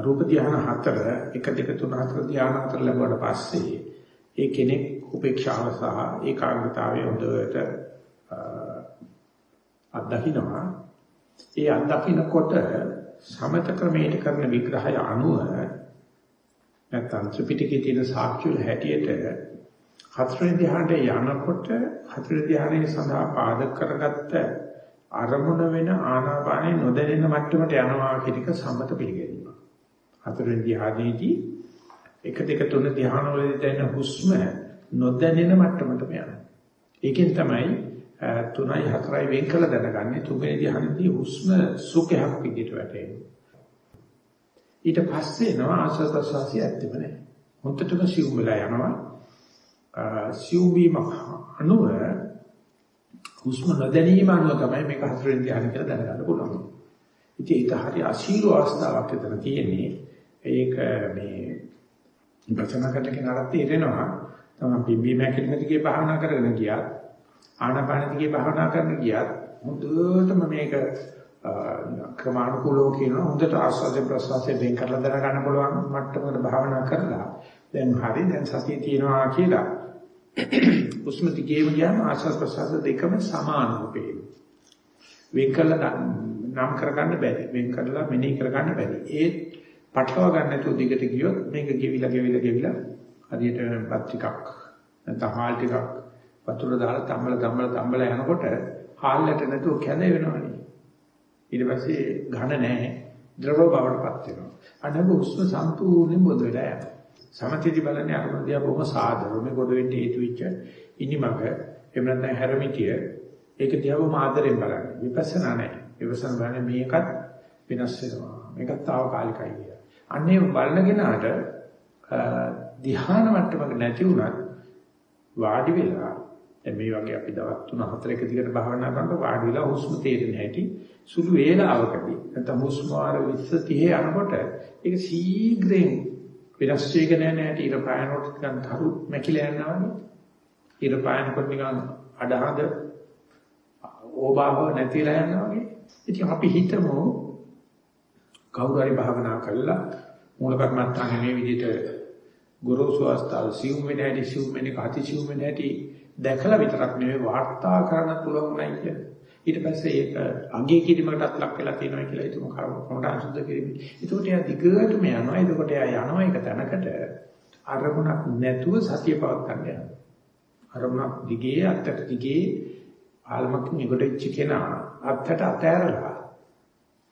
රූප ධ්‍යාන හතර 1 2 3 4 ධ්‍යාන හතර ලැබුවට පස්සේ ඒ කෙනෙක් උපේක්ෂාව සහ ඒකාග්‍රතාවය හොඳට අත්දකින්නවා. ඒ අත්දකින්නකොට සමත ක්‍රමයට කරන විග්‍රහය අනුව නැත්නම් ත්‍රිපිටකයේ තියෙන සාක්ෂි වල හැටියට හතර ධ්‍යානයේ යනකොට හතර ධ්‍යානයේ සඳහා පාදක කරගත්ත අරමුණ වෙන ආනාපානේ නොදැනෙන මට්ටමට යනවා කියන එක සම්මත පිළිගැනීම. හතර ධ්‍යානයේදී 1 2 3 ධ්‍යාන වලදී දැනෙන හුස්ම නොදැනෙන මට්ටමටම යනවා. ඒකෙන් තමයි 3යි 4යි වෙන් කළ දැනගන්නේ තුන්වෙනි ධ්‍යානයේදී හුස්ම සුඛයක් විදිහට වැටෙනවා. ඊට පස්සේ එනවා ආස්වාද ප්‍රසවාසය ඇත්තෙම නැහැ. හොන්දටම සිවුම් වෙලා යනවා. සිවුම් වීම අනුව හුස්ම නොදැනීම අනුව තමයි මේක හතරෙන් ධ්‍යාන කියලා දැනගන්න පුළුවන්. ඉතින් ඒක හරි අශීල අවස්ථාවක් විතර තියෙන්නේ. ඒක මේ විපස්සනාකට කෙනාට තේරෙනවා. තමයි පිම්බීම හැකිලිම දිගේ භාවනා කරගෙන ගියත් ආනාපාන දිගේ භාවනා කරන ගියත් හොඳටම මේක ක්‍රමානුකූලව කියනවා හොඳට ආස්වාද ප්‍රසවාසයෙන් වෙන් කරලා දැනගන්න පුළුවන් මට්ටමකට භාවනා කරලා දැන් හරි දැන් සතිය තියෙනවා කියලා උස්ම දිගේම ගියාම ආස්වාද ප්‍රසවාස දෙකම සමානව පේනවා වෙන් කරලා නම් කරගන්න බැරි. වෙන් කරලා මෙනෙහි කරගන්න බැරි. ඒ පටලවා ගන්න නැතුව දිගට ගියොත් මේක ගෙවිලා ගෙවිලා ගෙවිලා හරියට බත් ටිකක් නැත්නම් හාල් ටිකක් වතුර දාලා තම්බල තම්බල තම්බල යනකොට හාල්ලට නැතුව කැඳ වෙනවනේ. ඊට පස්සේ ඝන නැහැ ද්‍රව බවටපත් වෙනවා. අනබ උස්ම සම්පූර්ණයෙන් බොද වෙලා යනවා. සමථයේදී බලන්නේ අරමුණ දිහා බොහොම සාදරව මේ කොට වෙන්න හේතු වෙච්ච ඉනිමග එහෙම නැත්නම් හැරමිටිය ඒක දිහා බොහොම ආදරෙන් බලන්නේ. විපස්සනා නැහැ. විපස්සනා බලන්නේ මේකත් වෙනස් වෙනවා. මේකත් తాවකාලිකයි කියලා. අන්නේ බලන කෙනාට ධ්‍යාන මට්ටමක නැති වුණත් වාඩි වෙලා දැන් මේ වගේ අපි දවස් 3 4 එක දිගට භාවනා කරනකොට වාඩි වෙලා හුස්ම තේරෙන හැටි සුළු වේලාවකදී නැත්නම් හුස්ම ආර 20 30 යනකොට ඒක ශීඝ්‍රයෙන් වෙනස් වෙගෙන යන හැටි ඉර පායනකොට නිකන් තරු මැකිලා යනවා වගේ. ඉර පායනකොට නිකන් අඩහඳ ඕබාව නැතිලා යනවා වගේ. ඉතින් අපි හිතමු කවුරු හරි භාවනා කළා මූල කර්මස්ථානේ මේ විදිහට ගුරුසු අවස්ථාව සිව් වෙන හැටි සිව් වෙන කටි සිව් වෙන හැටි දැකලා විතරක් නෙවෙයි වාර්තා කරන්න පුළුවන් නයි කියන්නේ. ඊට පස්සේ ඒක අංගී කිරීමකටත් ලක් වෙලා තියෙනවා කියලා හිතමු කමඩාන් සුද්ධ කිරීම. ඒකට එයා දිගටම යනවා. එතකොට එයා යනවා එක තැනකට අරමුණක් නැතුව සතිය පවත් ගන්න යනවා. අරමුණක් දිගේ අත්තට දිගේ ආල්මකින් එකට ඉච්ච කෙනා අත්තට අතෑරලා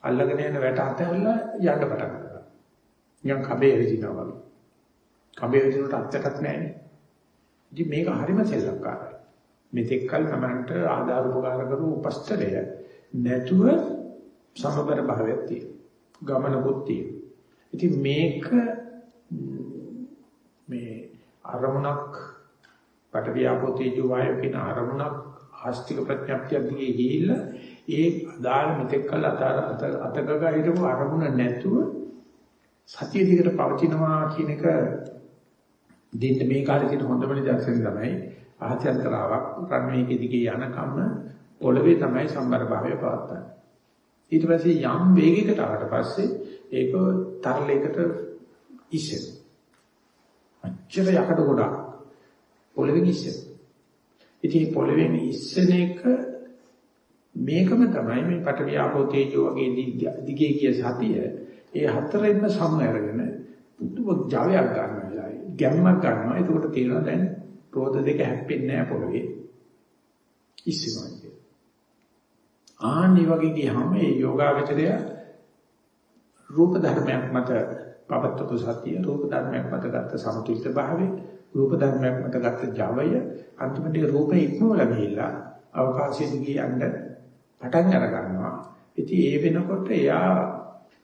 අල්ලගෙන යන වැට අතහැරලා යන්න පටන් ගන්නවා. නිකන් කබේ එරිනවා වගේ. කබේ එරිනට අත්තටත් නැහැ. ඉතින් මේක හරිම සෙල්ලක්කාරයි. මෙතෙක් කල තමන්ට ආධාර උපකාර කරු උපස්තරය නැතුව සමබර භාවයක් තියෙනවා. ගමනකුත් තියෙනවා. ඉතින් මේක මේ අරමුණක් පටවියාපෝ තේජෝ වායෝ කියන අරමුණක් ආස්තික ප්‍රඥප්තිය දිගේ ගිහිල්ලා ඒ අදාළ මෙතෙක් කල අතර අතගග හිටපු අරමුණ නැතුව සතිය දිගට පවතිනවා කියන එක දෙන්න මේ කාලේ තියෙන හොඳම නිදර්ශනය තමයි ආහත්‍යන්තරාවක් රන්වේගේ දිගේ යන කම පොළවේ තමයි සම්බර භාවය පවත්තන්නේ. ඊට පස්සේ යම් වේගයකට ආවට පස්සේ ඒක තරලයකට ඉස්සෙන. අච්චර යකට ගොඩක් පොළවෙන් ඉස්සෙන. ඉතින් පොළවෙන් ඉස්සෙන එක මේකම තමයි මේ පටවිය ආපෝ තේජෝ වගේ දිගේ කිය සතිය. ඒ හතරෙන්ම සම අරගෙන පුදුම ජවයක් ගන්න වෙලාවයි. ගැම්මක් ගන්නවා. එතකොට තේරෙනවා දැන් රෝද දෙක හැප්පෙන්නේ නැහැ පොළවේ. ඉස්සෙනවා කියන්නේ ආනි වගේ ගියාම මේ යෝගාවචරය රූප ධර්මයක් මත පවත්වපු සතිය රූප ධර්මයක් මත ගත්ත සමතුලිත භාවය රූප ධර්මයක් මත ගත්ත ජවය අන්තිමට රූපේ ඉක්මවලා ගිහිල්ලා අවකාශයේ ගියන්න පටන් අර ගන්නවා. ඉතින් ඒ වෙනකොට එයා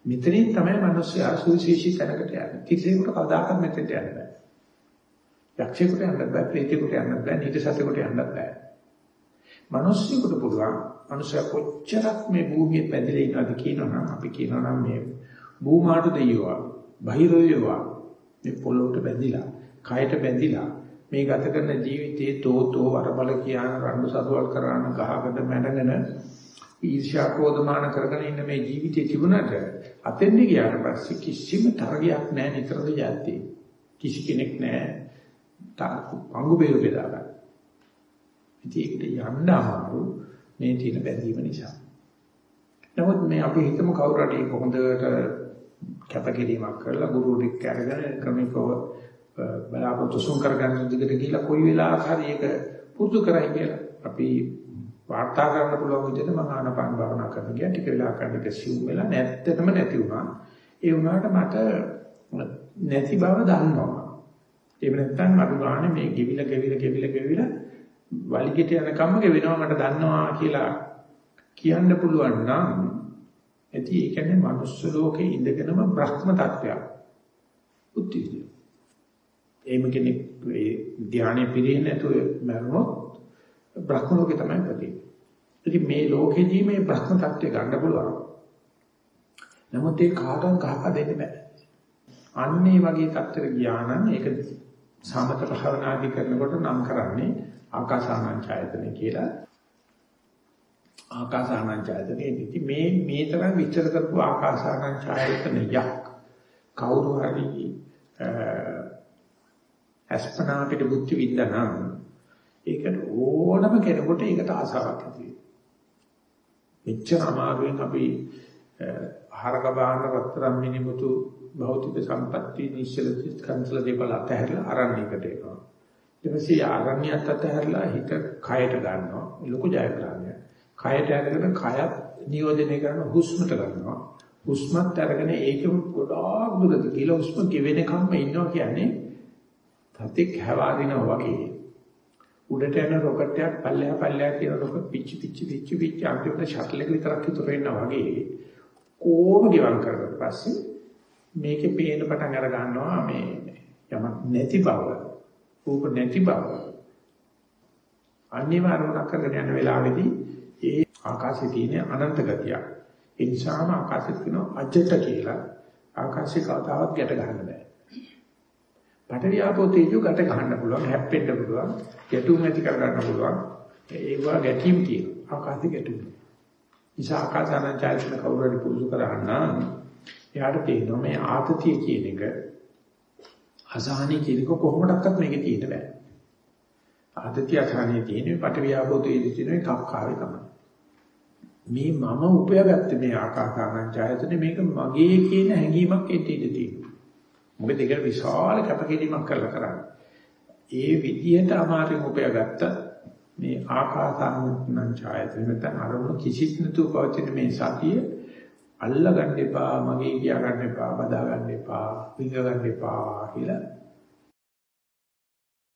මෙතනින් තමයි මිනිස්සයා සුවිශේෂී තැනකට යන්නේ. කිසියෙකුට කවදාකවත් මෙතෙන්ට යන්න බෑ. යක්ෂයෙකුට යන්න බෑ, ප්‍රේතයෙකුට යන්න බෑ, නිදසතෙකුට යන්න බෑ. මිනිස්සුන්ට පුළුවන්. මිනිස්සයා කොච්චරක් මේ භූමියේ පැදලා ඉන්නවද කියනවනම් අපි කියනවනම් මේ භූමාට දෙයියවා, බහිරෝයවා මේ පොළොවට බැඳිලා, කයට බැඳිලා මේ ගත කරන ජීවිතයේ තෝතෝ වරබල කියන රණ්ඩු සතුවල් කරන ගහකට මැනගෙන ඊර්ෂ්‍යා ක්‍රෝධමාන කරගෙන ඉන්න මේ ජීවිතේ තිබුණට අතෙන්දි ගියාට පස්සේ කිසිම තරගයක් නැහැ නිතරම යද්දී. කිසි කෙනෙක් නැහැ පංගු බේරු බෙදා ගන්න. ඉතින් ඒකට යන්න අමාරු මේ තියෙන බැඳීම නිසා. නමුත් මේ අපි හිතමු කවුරු හරි හොඳට කැපකිරීමක් කරලා ගුරුවරයෙක් අරගෙන ක්‍රමිකව බලාපොරොත්තු සුන් කරගන්න දිගට ගිහිල්ලා කොයි වෙලාවක හරි ඒක පුරුදු කරයි කියලා. අපි වාර්තා කරන්න පුළුවන් විදිහට මම ආනපාන භාවනා කරන ගියා ටික වෙලාවක් කරනකොට සිව් වෙලා නැත්තටම නැති වුණා. ඒ වුණාට මට නැති බව දන්නවා. ඒ නැත්තම් අඩු ගන්න මේ ගෙවිල ගෙවිල ගෙවිල ගෙවිල වලිගෙට යනකම්ම ගෙවෙනවා මට දන්නවා කියලා කියන්න පුළුවන් නම් ඇති ඒ කියන්නේ මනුස්ස ලෝකේ ඉඳගෙනම බ්‍රහ්ම තත්වයක්. උත්තිවිද. එහෙම කෙනෙක් ඒ ධානය පිරෙන්නේ නැතුව මරනොත් බ්‍රහ්ම ලෝකේ තමයි ප්‍රතියි. ඉතින් මේ ලෝකෙදී මේ බ්‍රහ්ම තත්ත්වය ගන්න පුළුවන්. නමුත් ඒ කාටවත් කහක දෙන්න බෑ. අන්නේ වගේ තත්ත්වයට ගියා නම් ඒක සමත භාවනාදි කරනකොට නම් කරන්නේ ආකාසානං ඡායතන කියලා. ආකාසානං ඡායතනේ ඉති මේ මේ තරම් විචාර කරපු ආකාසානං ඡායතනයක් කවුරු හරි අස්පනා පිට බුද්ධ විද්‍යානම් ඒකට ඕනම කෙනෙකුට ඒකට ආසාවක් ඇති වෙනවා. මෙච්චර අමාරුවෙන් අපි ආහාරක බාහන රත්තරන් මිනිමුතු භෞතික සම්පatti නිශ්චල කන්සල දේපල අතහැරලා අරණ්‍යයකට එනවා. ඊට පස්සේ ආරණ්‍යයත් අතහැරලා හිත කයට ගන්නවා. ලොකු ජයග්‍රහණයක්. කයට අරගෙන කයත් නියෝජනය කරන හුස්මට ගන්නවා. හුස්මත් අරගෙන ඒකම ගොඩාක් දුරට ගිල හුස්ම ගෙවෙනකම්ම ඉන්නවා කියන්නේ සතෙක් හැවාදිනවා වගේ. උඩට යන රොකට් එකක් පල්ලෙහා පල්ලෙහා කියන රොකට් පිච්චි පිච්චි පිච්චි පිච්චි අන්තිමට ෂටල් එක විතරක් ඉතුරු වෙනවා වගේ කොහොම ගිවන් කරලා පස්සේ මේකේ පේන පටන් අර ගන්නවා මේ යමක් නැති බව රූප නැති බව. අනිවාර්යම කරගෙන යන වෙලාවේදී ඒ ආකාශයේ තියෙන අනන්ත ගතිය. ඒ නිසාම ආකාශෙත් කියනවා අජට කියලා ආකාශේ කවදාවත් ගැට ගන්න බෑ. පඨවි ආපෝ තේජෝ ගැට ගන්න පුළුවන් හැප්පෙන්න පුළුවන් ගැටුම් ඇති කර ගන්න පුළුවන්. ඒවා ගැටීම් කියන ආකාශي ගැටුම්. නිසා ආකාසානංචායතන කවුරු හරි පුරුදු කරානම් එයාට තේරෙනවා මේ ආතතිය කියන එක අසහනිය කියන එක කොහොමඩක්වත් මේකේ තියෙන්න බෑ. ආතතිය අසහනිය තියෙන්නේ පඨවි ආපෝ තේජෝ කියන එකක් ආවේ තමයි. මේ මම උපයාගත්තේ මේ ආකාසානංචායතන මේක මගේ කියන හැඟීමක් එතෙන්ද තියෙනවා. මොකද ඒක විශාල කැපකිරීමක් කරලා කරන්නේ. ඒ විදියට අමාරුම උපයාගත්ත මේ ආකාසානුත්නම් ඡායතන නැත්නම් අරමුණු කිසිත් නැතුව පවතින මේ සතිය අල්ලා ගන්න එපා, මගේ කියා ගන්න එපා, බදා ගන්න එපා, විඳ ගන්න එපා කියලා